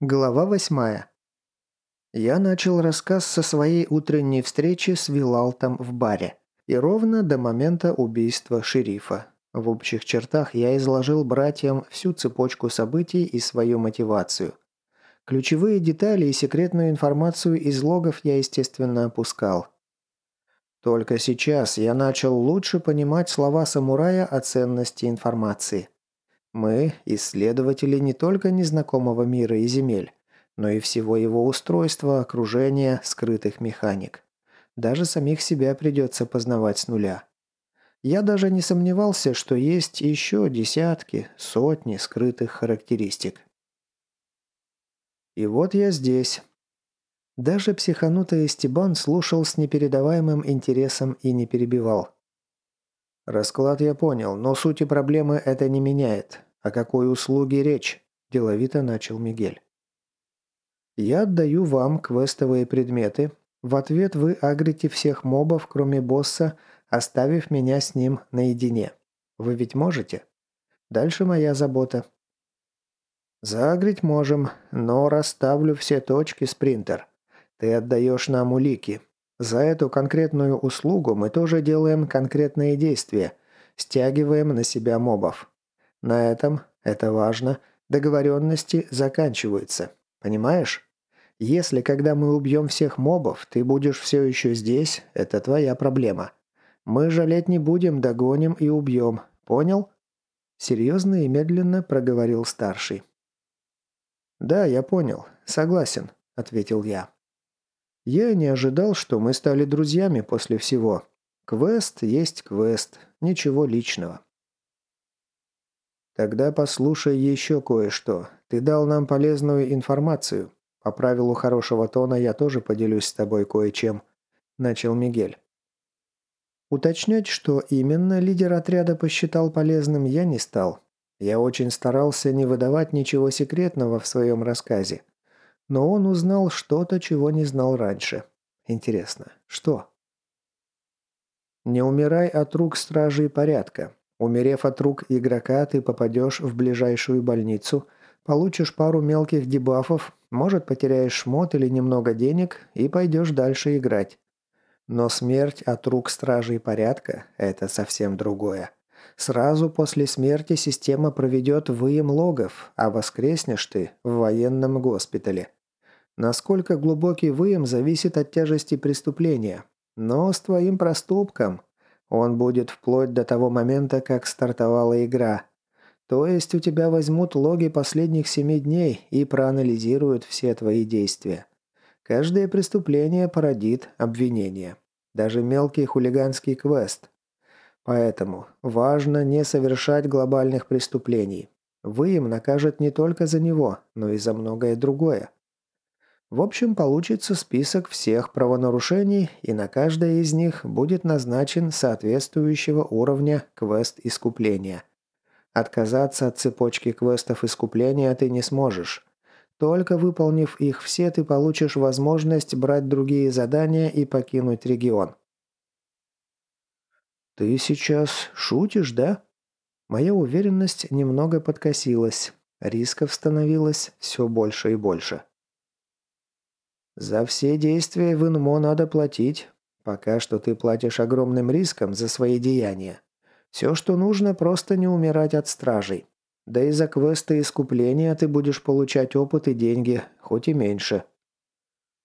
Глава восьмая. Я начал рассказ со своей утренней встречи с Вилалтом в баре. И ровно до момента убийства шерифа. В общих чертах я изложил братьям всю цепочку событий и свою мотивацию. Ключевые детали и секретную информацию из логов я, естественно, опускал. Только сейчас я начал лучше понимать слова самурая о ценности информации. Мы – исследователи не только незнакомого мира и земель, но и всего его устройства, окружения, скрытых механик. Даже самих себя придется познавать с нуля. Я даже не сомневался, что есть еще десятки, сотни скрытых характеристик. И вот я здесь. Даже психанутый Эстебан слушал с непередаваемым интересом и не перебивал. Расклад я понял, но сути проблемы это не меняет. «О какой услуге речь?» – деловито начал Мигель. «Я отдаю вам квестовые предметы. В ответ вы агрите всех мобов, кроме босса, оставив меня с ним наедине. Вы ведь можете? Дальше моя забота». «Загрить можем, но расставлю все точки, спринтер. Ты отдаешь нам улики. За эту конкретную услугу мы тоже делаем конкретные действия, стягиваем на себя мобов. На этом, это важно, договоренности заканчиваются. Понимаешь? Если, когда мы убьем всех мобов, ты будешь все еще здесь, это твоя проблема. Мы жалеть не будем, догоним и убьем. Понял?» Серьезно и медленно проговорил старший. «Да, я понял. Согласен», — ответил я. «Я не ожидал, что мы стали друзьями после всего. Квест есть квест, ничего личного. «Тогда послушай еще кое-что. Ты дал нам полезную информацию. По правилу хорошего тона я тоже поделюсь с тобой кое-чем», – начал Мигель. Уточнять, что именно лидер отряда посчитал полезным, я не стал. Я очень старался не выдавать ничего секретного в своем рассказе. Но он узнал что-то, чего не знал раньше. Интересно, что? «Не умирай от рук стражей порядка. Умерев от рук игрока, ты попадешь в ближайшую больницу, получишь пару мелких дебафов, может потеряешь шмот или немного денег и пойдешь дальше играть. Но смерть от рук стражей порядка – это совсем другое. Сразу после смерти система проведет выем логов, а воскреснешь ты в военном госпитале. Насколько глубокий выем зависит от тяжести преступления. Но с твоим проступком он будет вплоть до того момента, как стартовала игра. То есть у тебя возьмут логи последних семи дней и проанализируют все твои действия. Каждое преступление породит обвинение. Даже мелкий хулиганский квест. Поэтому важно не совершать глобальных преступлений. Вы им накажет не только за него, но и за многое другое. В общем, получится список всех правонарушений, и на каждое из них будет назначен соответствующего уровня квест искупления. Отказаться от цепочки квестов искупления ты не сможешь. Только выполнив их все, ты получишь возможность брать другие задания и покинуть регион. «Ты сейчас шутишь, да?» Моя уверенность немного подкосилась. Рисков становилось все больше и больше. За все действия в Инмо надо платить. Пока что ты платишь огромным риском за свои деяния. Все, что нужно, просто не умирать от стражей. Да и за квесты искупления ты будешь получать опыт и деньги, хоть и меньше.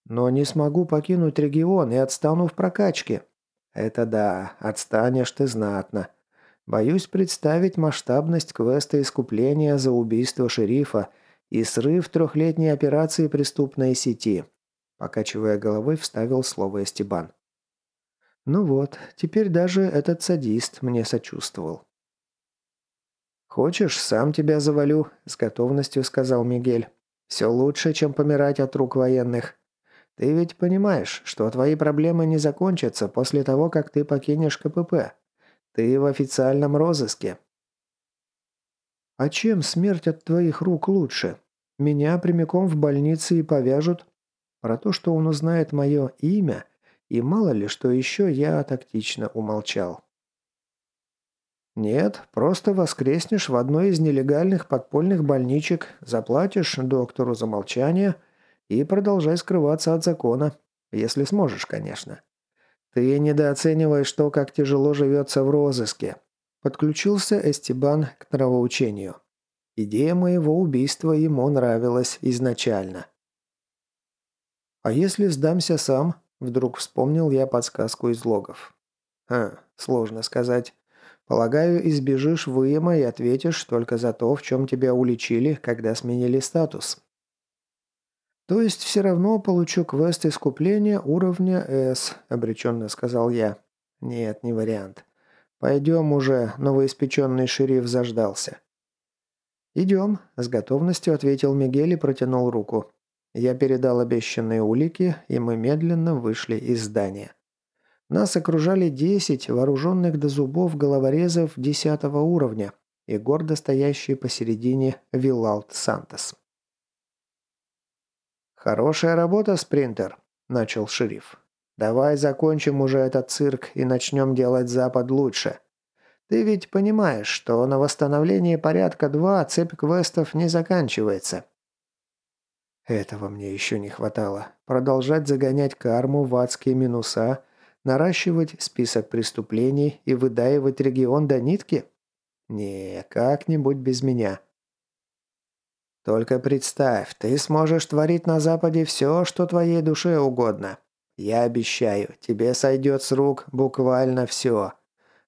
Но не смогу покинуть регион и отстану в прокачке. Это да, отстанешь ты знатно. Боюсь представить масштабность квеста искупления за убийство шерифа и срыв трехлетней операции преступной сети. Покачивая головой, вставил слово Эстебан. Ну вот, теперь даже этот садист мне сочувствовал. «Хочешь, сам тебя завалю», — с готовностью сказал Мигель. «Все лучше, чем помирать от рук военных. Ты ведь понимаешь, что твои проблемы не закончатся после того, как ты покинешь КПП. Ты в официальном розыске». «А чем смерть от твоих рук лучше? Меня прямиком в больнице и повяжут, про то, что он узнает мое имя, и мало ли что еще я тактично умолчал. «Нет, просто воскреснешь в одной из нелегальных подпольных больничек, заплатишь доктору за молчание и продолжай скрываться от закона. Если сможешь, конечно. Ты недооцениваешь то, как тяжело живется в розыске». Подключился Эстебан к нравоучению. Идея моего убийства ему нравилась изначально. «А если сдамся сам?» – вдруг вспомнил я подсказку из логов. «Хм, сложно сказать. Полагаю, избежишь выема и ответишь только за то, в чем тебя уличили, когда сменили статус. То есть все равно получу квест искупления уровня S, обреченно сказал я. Нет, не вариант. Пойдем уже, новоиспеченный шериф заждался. «Идем», – с готовностью ответил Мигель и протянул руку. Я передал обещанные улики, и мы медленно вышли из здания. Нас окружали десять вооруженных до зубов головорезов десятого уровня и гордо стоящий посередине Вилалт Сантос. «Хорошая работа, спринтер», – начал шериф. «Давай закончим уже этот цирк и начнем делать Запад лучше. Ты ведь понимаешь, что на восстановление порядка 2 цепь квестов не заканчивается». Этого мне еще не хватало. Продолжать загонять карму в адские минуса – Наращивать список преступлений и выдаивать регион до нитки? Не, как-нибудь без меня. Только представь, ты сможешь творить на Западе все, что твоей душе угодно. Я обещаю, тебе сойдет с рук буквально все.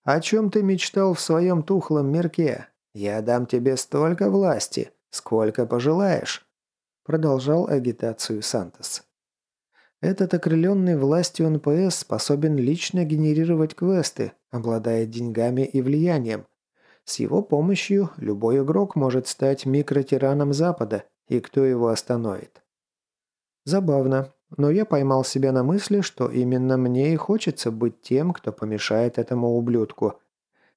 О чем ты мечтал в своем тухлом мирке? Я дам тебе столько власти, сколько пожелаешь. Продолжал агитацию Сантос. Этот окрыленный властью НПС способен лично генерировать квесты, обладая деньгами и влиянием. С его помощью любой игрок может стать микротираном Запада, и кто его остановит? Забавно, но я поймал себя на мысли, что именно мне и хочется быть тем, кто помешает этому ублюдку.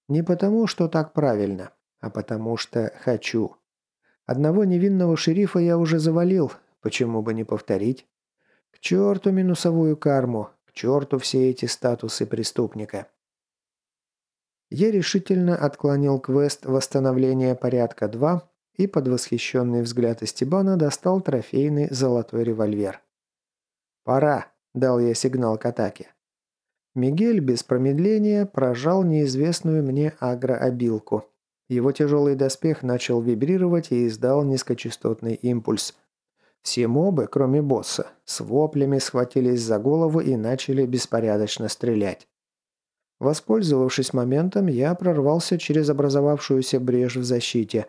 Не потому, что так правильно, а потому что хочу. Одного невинного шерифа я уже завалил, почему бы не повторить? К черту минусовую карму, к черту все эти статусы преступника. Я решительно отклонил квест восстановления порядка 2 и под восхищенный взгляд Эстебана достал трофейный золотой револьвер. «Пора», – дал я сигнал к атаке. Мигель без промедления прожал неизвестную мне агрообилку. Его тяжелый доспех начал вибрировать и издал низкочастотный импульс – все мобы, кроме босса, с воплями схватились за голову и начали беспорядочно стрелять. Воспользовавшись моментом, я прорвался через образовавшуюся брешь в защите.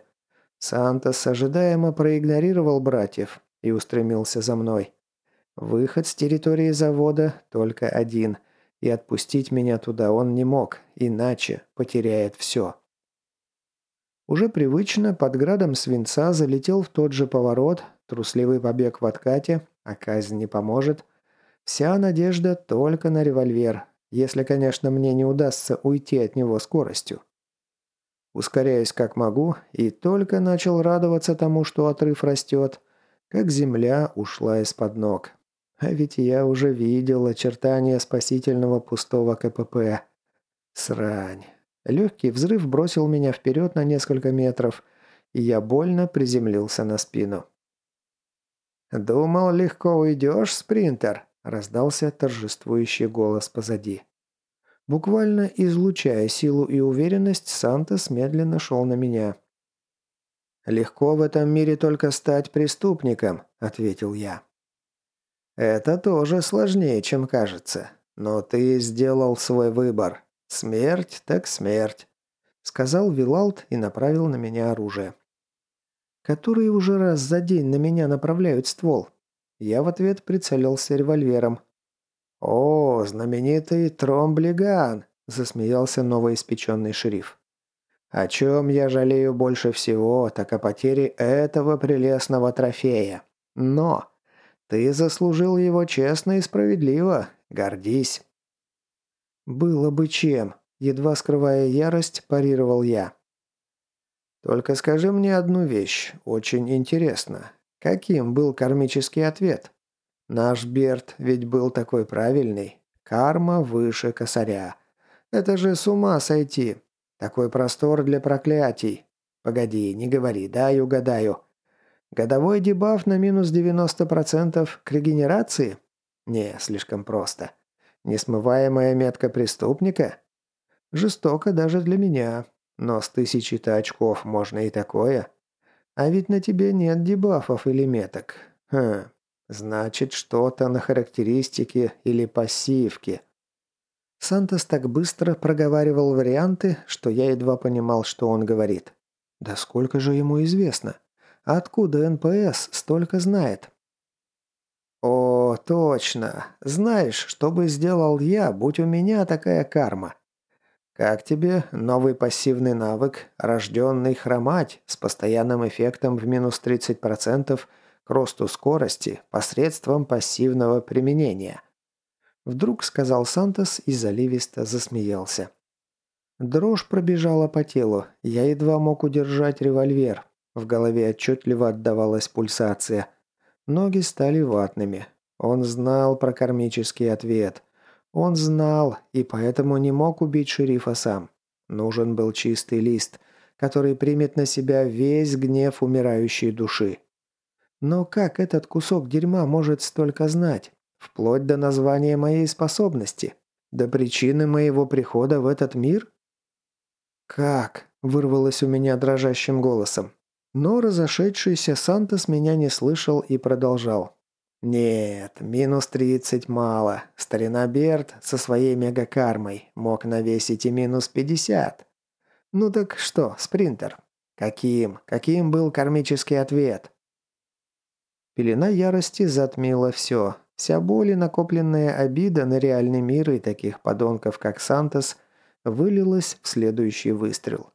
Сантос ожидаемо проигнорировал братьев и устремился за мной. Выход с территории завода только один, и отпустить меня туда он не мог, иначе потеряет все. Уже привычно под градом свинца залетел в тот же поворот, Трусливый побег в откате, а казнь не поможет. Вся надежда только на револьвер, если, конечно, мне не удастся уйти от него скоростью. Ускоряюсь как могу, и только начал радоваться тому, что отрыв растет, как земля ушла из-под ног. А ведь я уже видел очертания спасительного пустого КПП. Срань. Легкий взрыв бросил меня вперед на несколько метров, и я больно приземлился на спину. «Думал, легко уйдешь, спринтер?» – раздался торжествующий голос позади. Буквально излучая силу и уверенность, Сантос медленно шел на меня. «Легко в этом мире только стать преступником», – ответил я. «Это тоже сложнее, чем кажется. Но ты сделал свой выбор. Смерть так смерть», – сказал Вилалт и направил на меня оружие которые уже раз за день на меня направляют ствол. Я в ответ прицелился револьвером. «О, знаменитый Тромблиган!» – засмеялся новоиспеченный шериф. «О чем я жалею больше всего, так о потере этого прелестного трофея. Но ты заслужил его честно и справедливо. Гордись!» «Было бы чем», – едва скрывая ярость, парировал я. Только скажи мне одну вещь, очень интересно. Каким был кармический ответ? Наш Берт ведь был такой правильный. Карма выше косаря. Это же с ума сойти. Такой простор для проклятий. Погоди, не говори, дай угадаю. Годовой дебаф на минус 90% к регенерации? Не, слишком просто. Несмываемая метка преступника? Жестоко даже для меня. Но с тысячи-то очков можно и такое. А ведь на тебе нет дебафов или меток. Хм, значит, что-то на характеристике или пассивке. Сантос так быстро проговаривал варианты, что я едва понимал, что он говорит. Да сколько же ему известно? Откуда НПС столько знает? О, точно. Знаешь, что бы сделал я, будь у меня такая карма? Как тебе новый пассивный навык, рожденный хромать, с постоянным эффектом в минус 30% к росту скорости посредством пассивного применения? Вдруг сказал Сантос и заливисто засмеялся. Дрожь пробежала по телу, я едва мог удержать револьвер. В голове отчетливо отдавалась пульсация. Ноги стали ватными. Он знал про кармический ответ – он знал и поэтому не мог убить шерифа сам. Нужен был чистый лист, который примет на себя весь гнев умирающей души. Но как этот кусок дерьма может столько знать? Вплоть до названия моей способности? До причины моего прихода в этот мир? «Как?» – вырвалось у меня дрожащим голосом. Но разошедшийся Сантос меня не слышал и продолжал. Нет, минус 30 мало. Старина Берт со своей мегакармой мог навесить и минус 50. Ну так что, спринтер? Каким? Каким был кармический ответ? Пелена ярости затмила все. Вся боль и накопленная обида на реальный мир и таких подонков, как Сантос, вылилась в следующий выстрел.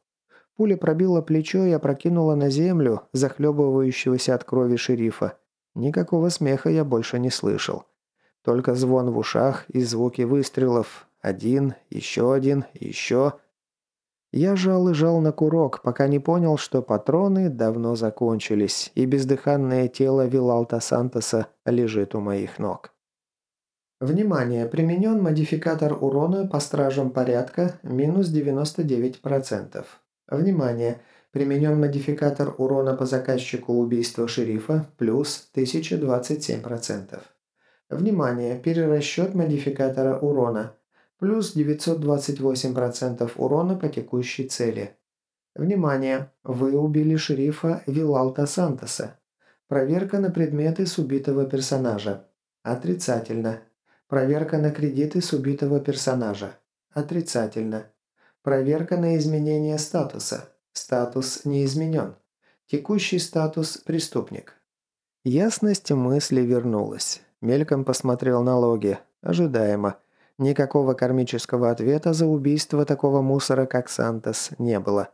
Пуля пробила плечо и опрокинула на землю захлебывающегося от крови шерифа. Никакого смеха я больше не слышал. Только звон в ушах и звуки выстрелов. Один, еще один, еще. Я жал и жал на курок, пока не понял, что патроны давно закончились, и бездыханное тело Вилалта Сантоса лежит у моих ног. Внимание! Применен модификатор урона по стражам порядка минус 99%. Внимание! Применен модификатор урона по заказчику убийства шерифа плюс 1027%. Внимание! Перерасчет модификатора урона. Плюс 928% урона по текущей цели. Внимание! Вы убили шерифа Вилалта Сантоса. Проверка на предметы с убитого персонажа. Отрицательно. Проверка на кредиты с убитого персонажа. Отрицательно. Проверка на изменение статуса. Статус не изменен. Текущий статус – преступник. Ясность мысли вернулась. Мельком посмотрел на логи. Ожидаемо. Никакого кармического ответа за убийство такого мусора, как Сантос, не было.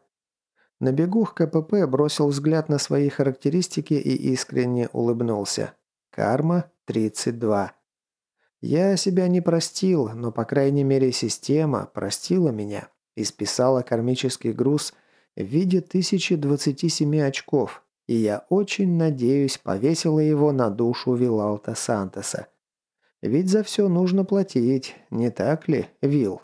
На бегу к КПП бросил взгляд на свои характеристики и искренне улыбнулся. Карма 32. Я себя не простил, но по крайней мере система простила меня и списала кармический груз в виде 1027 очков, и я очень надеюсь повесила его на душу Вилалта Сантоса. Ведь за все нужно платить, не так ли, Вил?